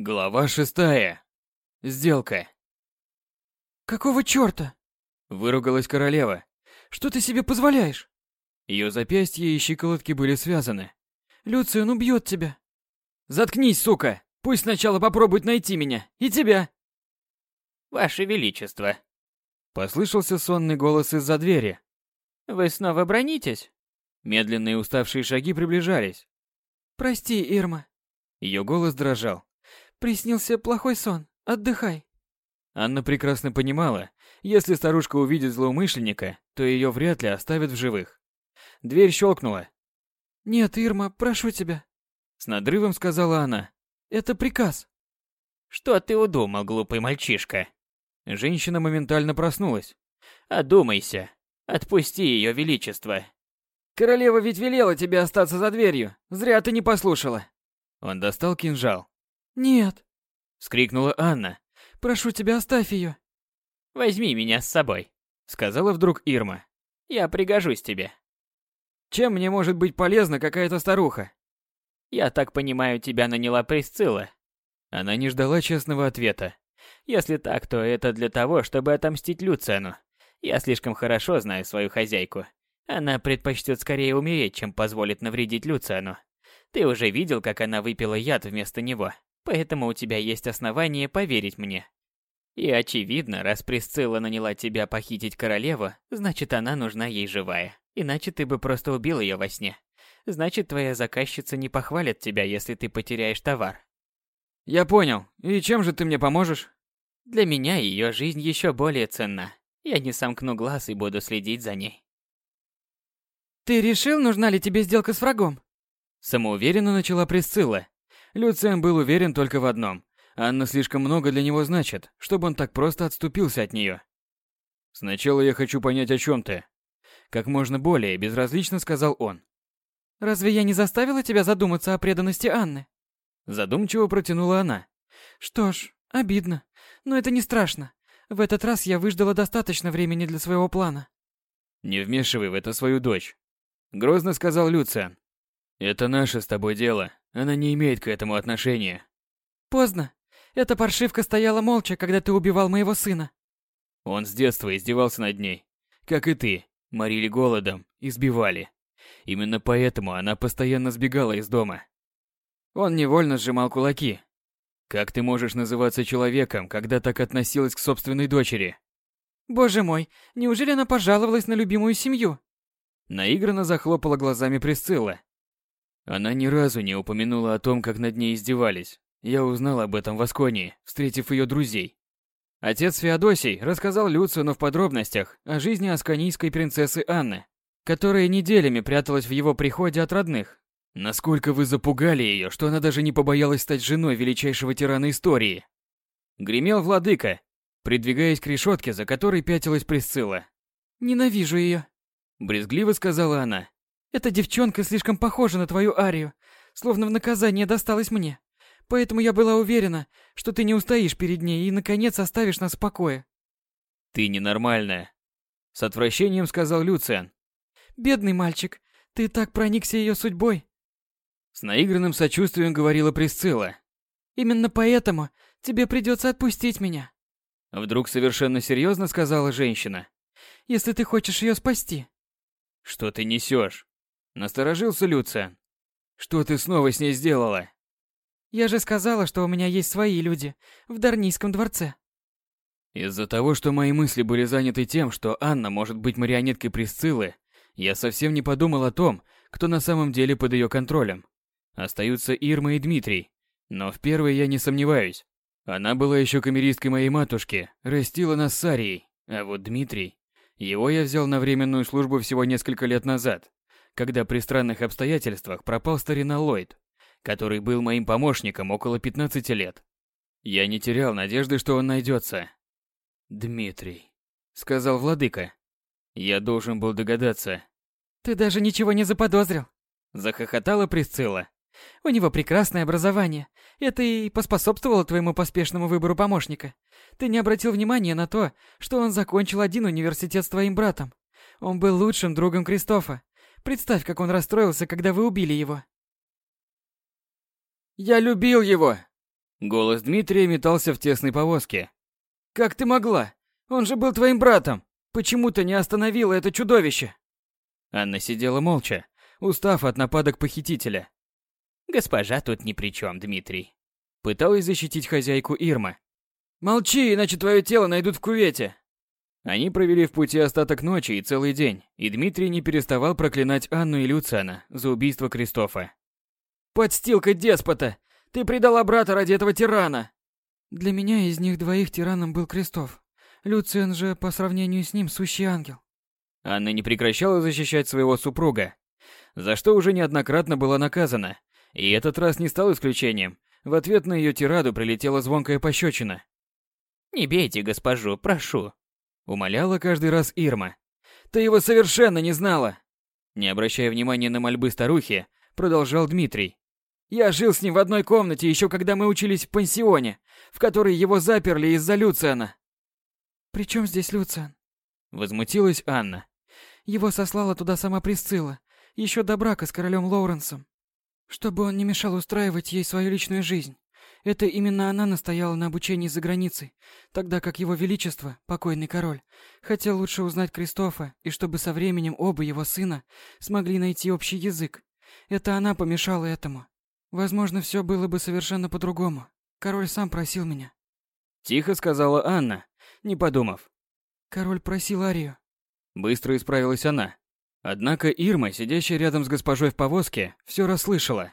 Глава шестая. Сделка. «Какого чёрта?» – выругалась королева. «Что ты себе позволяешь?» Ее запястья и щиколотки были связаны. «Люциан убьет тебя!» «Заткнись, сука! Пусть сначала попробует найти меня! И тебя!» «Ваше Величество!» Послышался сонный голос из-за двери. «Вы снова бронитесь?» Медленные уставшие шаги приближались. «Прости, Ирма». Ее голос дрожал. «Приснился плохой сон. Отдыхай». Анна прекрасно понимала, если старушка увидит злоумышленника, то ее вряд ли оставят в живых. Дверь щелкнула. «Нет, Ирма, прошу тебя», — с надрывом сказала она. «Это приказ». «Что ты удумал, глупый мальчишка?» Женщина моментально проснулась. «Одумайся. Отпусти ее величество». «Королева ведь велела тебе остаться за дверью. Зря ты не послушала». Он достал кинжал. «Нет!» — вскрикнула Анна. «Прошу тебя, оставь ее!» «Возьми меня с собой», — сказала вдруг Ирма. «Я пригожусь тебе». «Чем мне может быть полезна какая-то старуха?» «Я так понимаю, тебя наняла Присцилла». Она не ждала честного ответа. «Если так, то это для того, чтобы отомстить Люцену. Я слишком хорошо знаю свою хозяйку. Она предпочтет скорее умереть, чем позволит навредить Люциану. Ты уже видел, как она выпила яд вместо него, поэтому у тебя есть основания поверить мне. И очевидно, раз Присцилла наняла тебя похитить королеву, значит она нужна ей живая. Иначе ты бы просто убил ее во сне. Значит, твоя заказчица не похвалит тебя, если ты потеряешь товар. Я понял. И чем же ты мне поможешь? Для меня ее жизнь еще более ценна. Я не сомкну глаз и буду следить за ней. Ты решил, нужна ли тебе сделка с врагом? Самоуверенно начала Присцилла. Люциан был уверен только в одном. Анна слишком много для него значит, чтобы он так просто отступился от нее. «Сначала я хочу понять, о чем ты». Как можно более безразлично сказал он. «Разве я не заставила тебя задуматься о преданности Анны?» Задумчиво протянула она. «Что ж, обидно. Но это не страшно. В этот раз я выждала достаточно времени для своего плана». «Не вмешивай в это свою дочь», — грозно сказал Люциан. Это наше с тобой дело. Она не имеет к этому отношения. Поздно. Эта паршивка стояла молча, когда ты убивал моего сына. Он с детства издевался над ней. Как и ты. Морили голодом, избивали. Именно поэтому она постоянно сбегала из дома. Он невольно сжимал кулаки. Как ты можешь называться человеком, когда так относилась к собственной дочери? Боже мой, неужели она пожаловалась на любимую семью? Наигранно захлопала глазами Присцилла. Она ни разу не упомянула о том, как над ней издевались. Я узнал об этом в Асконии, встретив ее друзей. Отец Феодосий рассказал Люцину в подробностях о жизни асконийской принцессы Анны, которая неделями пряталась в его приходе от родных. Насколько вы запугали ее, что она даже не побоялась стать женой величайшего тирана истории. Гремел владыка, придвигаясь к решетке, за которой пятилась Присцилла. «Ненавижу ее», — брезгливо сказала она. Эта девчонка слишком похожа на твою Арию, словно в наказание досталась мне. Поэтому я была уверена, что ты не устоишь перед ней и, наконец, оставишь нас в покое. Ты ненормальная. С отвращением сказал Люциан. Бедный мальчик, ты так проникся ее судьбой. С наигранным сочувствием говорила Присцилла. Именно поэтому тебе придется отпустить меня. Вдруг совершенно серьезно сказала женщина. Если ты хочешь ее спасти. Что ты несешь? Насторожился Люциан. Что ты снова с ней сделала? Я же сказала, что у меня есть свои люди в Дарнийском дворце. Из-за того, что мои мысли были заняты тем, что Анна может быть марионеткой Присциллы, я совсем не подумал о том, кто на самом деле под ее контролем. Остаются Ирма и Дмитрий, но в первой я не сомневаюсь. Она была еще камеристкой моей матушки, растила нас с Арией, а вот Дмитрий... Его я взял на временную службу всего несколько лет назад когда при странных обстоятельствах пропал старина Ллойд, который был моим помощником около 15 лет. Я не терял надежды, что он найдется. «Дмитрий», — сказал владыка. Я должен был догадаться. «Ты даже ничего не заподозрил», — захохотала Присцилла. «У него прекрасное образование. Это и поспособствовало твоему поспешному выбору помощника. Ты не обратил внимания на то, что он закончил один университет с твоим братом. Он был лучшим другом Кристофа. Представь, как он расстроился, когда вы убили его. Я любил его, Голос Дмитрия метался в тесной повозке. «Как ты могла? Он же был твоим братом! Почему ты не остановила это чудовище?» Анна сидела молча, устав от нападок похитителя. «Госпожа тут ни при чем, Дмитрий», — пыталась защитить хозяйку Ирма. «Молчи, иначе твое тело найдут в кувете!» Они провели в пути остаток ночи и целый день, и Дмитрий не переставал проклинать Анну и Люциана за убийство Кристофа. «Подстилка деспота! Ты предала брата ради этого тирана!» «Для меня из них двоих тираном был Кристоф. Люциан же, по сравнению с ним, сущий ангел». Анна не прекращала защищать своего супруга, за что уже неоднократно была наказана, и этот раз не стал исключением. В ответ на ее тираду прилетела звонкая пощечина. «Не бейте госпожу, прошу», — умоляла каждый раз Ирма. «Ты его совершенно не знала!» Не обращая внимания на мольбы старухи, продолжал Дмитрий. «Я жил с ним в одной комнате еще когда мы учились в пансионе, в которой его заперли из-за Люциана». «При чем здесь Люциан?» Возмутилась Анна. «Его сослала туда сама Присцилла, еще до брака с королем Лоуренсом чтобы он не мешал устраивать ей свою личную жизнь. Это именно она настояла на обучении за границей, тогда как его величество, покойный король, хотел лучше узнать Кристофа и чтобы со временем оба его сына смогли найти общий язык. Это она помешала этому. Возможно, все было бы совершенно по-другому. Король сам просил меня. Тихо сказала Анна, не подумав. Король просил Арию. Быстро исправилась она. Однако Ирма, сидящая рядом с госпожой в повозке, все расслышала.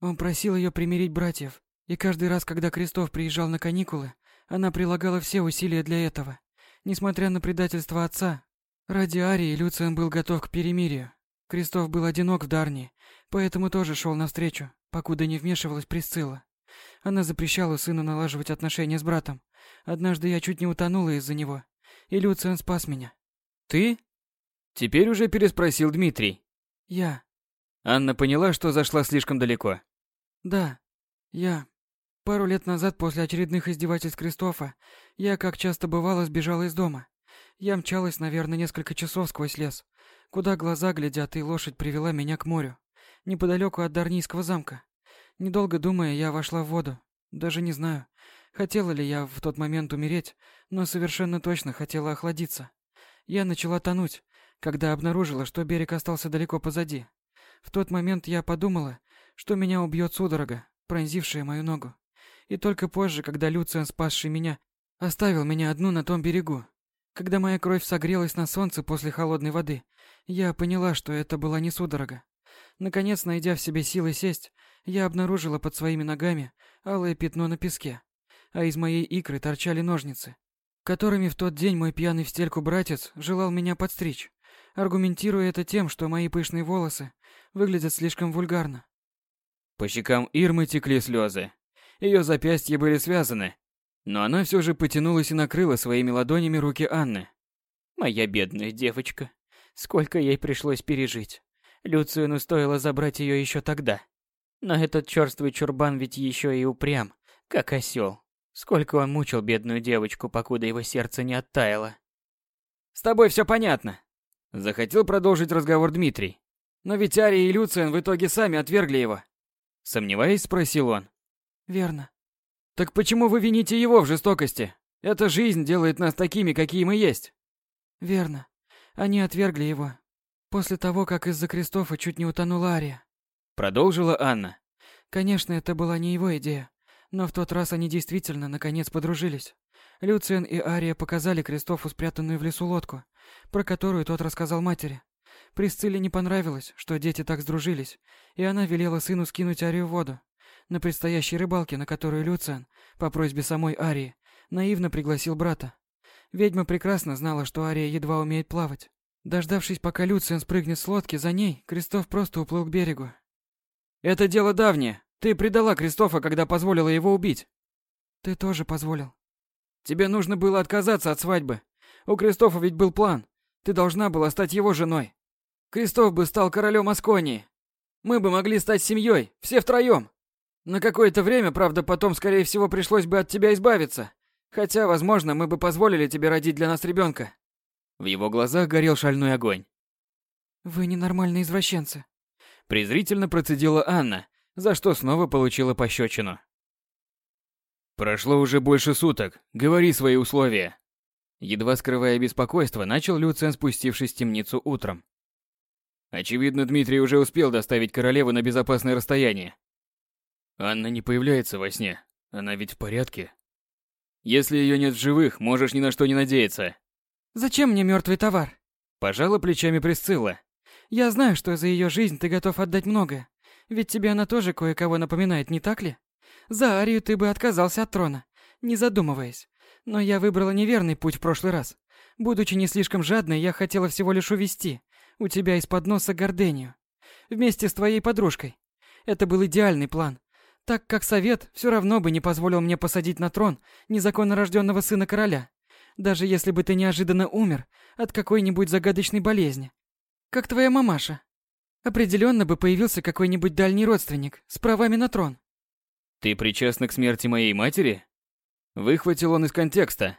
Он просил ее примирить братьев, и каждый раз, когда Крестов приезжал на каникулы, она прилагала все усилия для этого. Несмотря на предательство отца, ради Арии Люциан был готов к перемирию. Крестов был одинок в Дарнии, поэтому тоже шел навстречу, покуда не вмешивалась Присцилла. Она запрещала сыну налаживать отношения с братом. Однажды я чуть не утонула из-за него, и Люциан спас меня. «Ты?» Теперь уже переспросил Дмитрий. Я. Анна поняла, что зашла слишком далеко. Да, я. Пару лет назад, после очередных издевательств Кристофа, я, как часто бывало, сбежала из дома. Я мчалась, наверное, несколько часов сквозь лес, куда глаза глядят, и лошадь привела меня к морю, неподалеку от Дарнийского замка. Недолго думая, я вошла в воду. Даже не знаю, хотела ли я в тот момент умереть, но совершенно точно хотела охладиться. Я начала тонуть, когда обнаружила, что берег остался далеко позади. В тот момент я подумала, что меня убьет судорога, пронзившая мою ногу. И только позже, когда Люциан, спасший меня, оставил меня одну на том берегу, когда моя кровь согрелась на солнце после холодной воды, я поняла, что это была не судорога. Наконец, найдя в себе силы сесть, я обнаружила под своими ногами алое пятно на песке, а из моей икры торчали ножницы, которыми в тот день мой пьяный в стельку братец желал меня подстричь аргументируя это тем, что мои пышные волосы выглядят слишком вульгарно. По щекам Ирмы текли слезы. Ее запястья были связаны, но она все же потянулась и накрыла своими ладонями руки Анны. Моя бедная девочка. Сколько ей пришлось пережить. Люцину стоило забрать ее еще тогда. Но этот черствый чурбан ведь еще и упрям, как осел. Сколько он мучил бедную девочку, покуда его сердце не оттаяло. «С тобой все понятно», Захотел продолжить разговор Дмитрий. Но ведь Ария и Люциан в итоге сами отвергли его. Сомневаясь, спросил он. Верно. Так почему вы вините его в жестокости? Эта жизнь делает нас такими, какие мы есть. Верно. Они отвергли его. После того, как из-за Кристофа чуть не утонула Ария. Продолжила Анна. Конечно, это была не его идея. Но в тот раз они действительно, наконец, подружились. Люциан и Ария показали Кристофу спрятанную в лесу лодку, про которую тот рассказал матери. Присцилле не понравилось, что дети так сдружились, и она велела сыну скинуть Арию в воду. На предстоящей рыбалке, на которую Люциан, по просьбе самой Арии, наивно пригласил брата. Ведьма прекрасно знала, что Ария едва умеет плавать. Дождавшись, пока Люциан спрыгнет с лодки за ней, Кристоф просто уплыл к берегу. «Это дело давнее. Ты предала Кристофа, когда позволила его убить». «Ты тоже позволил». «Тебе нужно было отказаться от свадьбы. У Кристофа ведь был план. Ты должна была стать его женой. Кристоф бы стал королем Асконии. Мы бы могли стать семьей, все втроем. На какое-то время, правда, потом, скорее всего, пришлось бы от тебя избавиться. Хотя, возможно, мы бы позволили тебе родить для нас ребенка. В его глазах горел шальной огонь. Вы ненормальные извращенцы. Презрительно процедила Анна, за что снова получила пощечину. Прошло уже больше суток. Говори свои условия. Едва скрывая беспокойство, начал Люциан, спустившись в темницу утром. Очевидно, Дмитрий уже успел доставить королеву на безопасное расстояние. Анна не появляется во сне. Она ведь в порядке. Если ее нет в живых, можешь ни на что не надеяться. Зачем мне мертвый товар? Пожала плечами Присцилла. Я знаю, что за ее жизнь ты готов отдать многое. Ведь тебе она тоже кое-кого напоминает, не так ли? За Арию ты бы отказался от трона, не задумываясь. Но я выбрала неверный путь в прошлый раз. Будучи не слишком жадной, я хотела всего лишь увести у тебя из-под носа гордению. Вместе с твоей подружкой. Это был идеальный план. Так как совет все равно бы не позволил мне посадить на трон незаконно рожденного сына короля. Даже если бы ты неожиданно умер от какой-нибудь загадочной болезни. Как твоя мамаша. Определенно бы появился какой-нибудь дальний родственник с правами на трон. Ты причастна к смерти моей матери? Выхватил он из контекста.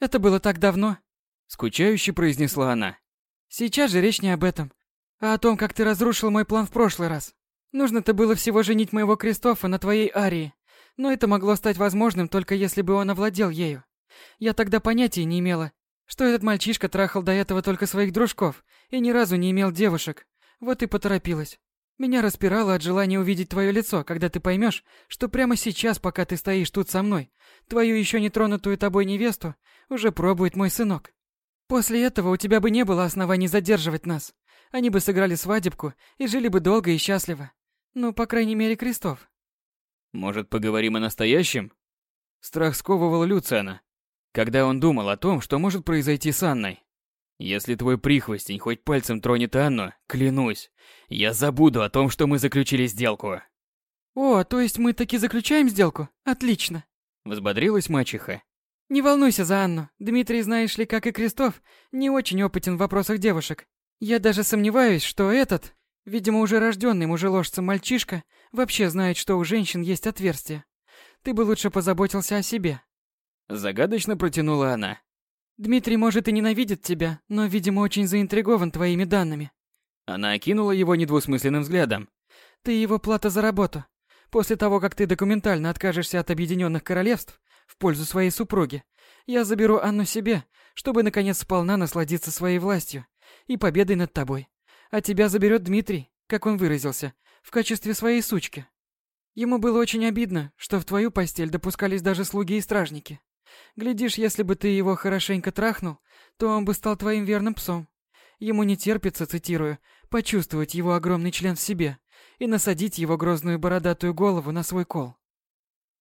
Это было так давно, скучающе произнесла она. Сейчас же речь не об этом, а о том, как ты разрушил мой план в прошлый раз. Нужно-то было всего женить моего Кристофа на твоей Арии, но это могло стать возможным только если бы он овладел ею. Я тогда понятия не имела, что этот мальчишка трахал до этого только своих дружков и ни разу не имел девушек. Вот и поторопилась. Меня распирало от желания увидеть твое лицо, когда ты поймешь, что прямо сейчас, пока ты стоишь тут со мной, твою еще не тронутую тобой невесту уже пробует мой сынок. После этого у тебя бы не было оснований задерживать нас. Они бы сыграли свадебку и жили бы долго и счастливо. Ну, по крайней мере, Крестов. Может, поговорим о настоящем? Страх сковывал Люциана, когда он думал о том, что может произойти с Анной. Если твой прихвостень хоть пальцем тронет Анну, клянусь, я забуду о том, что мы заключили сделку. О, то есть мы таки заключаем сделку? Отлично. Взбодрилась мачеха. Не волнуйся за Анну. Дмитрий, знаешь ли, как и Крестов, не очень опытен в вопросах девушек. Я даже сомневаюсь, что этот, видимо, уже рожденный мужеложцем мальчишка, вообще знает, что у женщин есть отверстие. Ты бы лучше позаботился о себе. Загадочно протянула она. Дмитрий, может, и ненавидит тебя, но, видимо, очень заинтригован твоими данными. Она окинула его недвусмысленным взглядом. Ты его плата за работу. После того, как ты документально откажешься от Объединенных Королевств в пользу своей супруги, я заберу Анну себе, чтобы наконец сполна насладиться своей властью и победой над тобой. А тебя заберет Дмитрий, как он выразился, в качестве своей сучки. Ему было очень обидно, что в твою постель допускались даже слуги и стражники. Глядишь, если бы ты его хорошенько трахнул, то он бы стал твоим верным псом. Ему не терпится, цитирую, почувствовать его огромный член в себе и насадить его грозную бородатую голову на свой кол.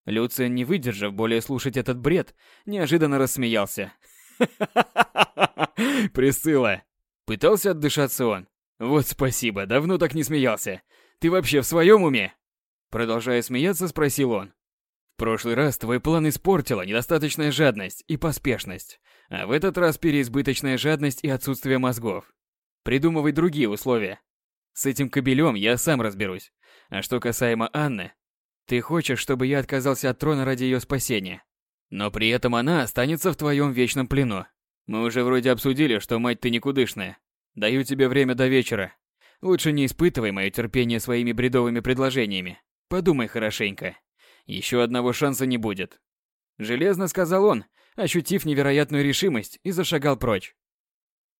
Люциан, не выдержав более слушать этот бред, неожиданно рассмеялся. Присыла. Пытался отдышаться он. Вот спасибо, давно так не смеялся. Ты вообще в своем уме? Продолжая смеяться, спросил он. В прошлый раз твой план испортила недостаточная жадность и поспешность, а в этот раз переизбыточная жадность и отсутствие мозгов. Придумывай другие условия. С этим кобелем я сам разберусь. А что касаемо Анны, ты хочешь, чтобы я отказался от трона ради ее спасения. Но при этом она останется в твоем вечном плену. Мы уже вроде обсудили, что мать ты никудышная. Даю тебе время до вечера. Лучше не испытывай мое терпение своими бредовыми предложениями. Подумай хорошенько. Еще одного шанса не будет. Железно сказал он, ощутив невероятную решимость, и зашагал прочь.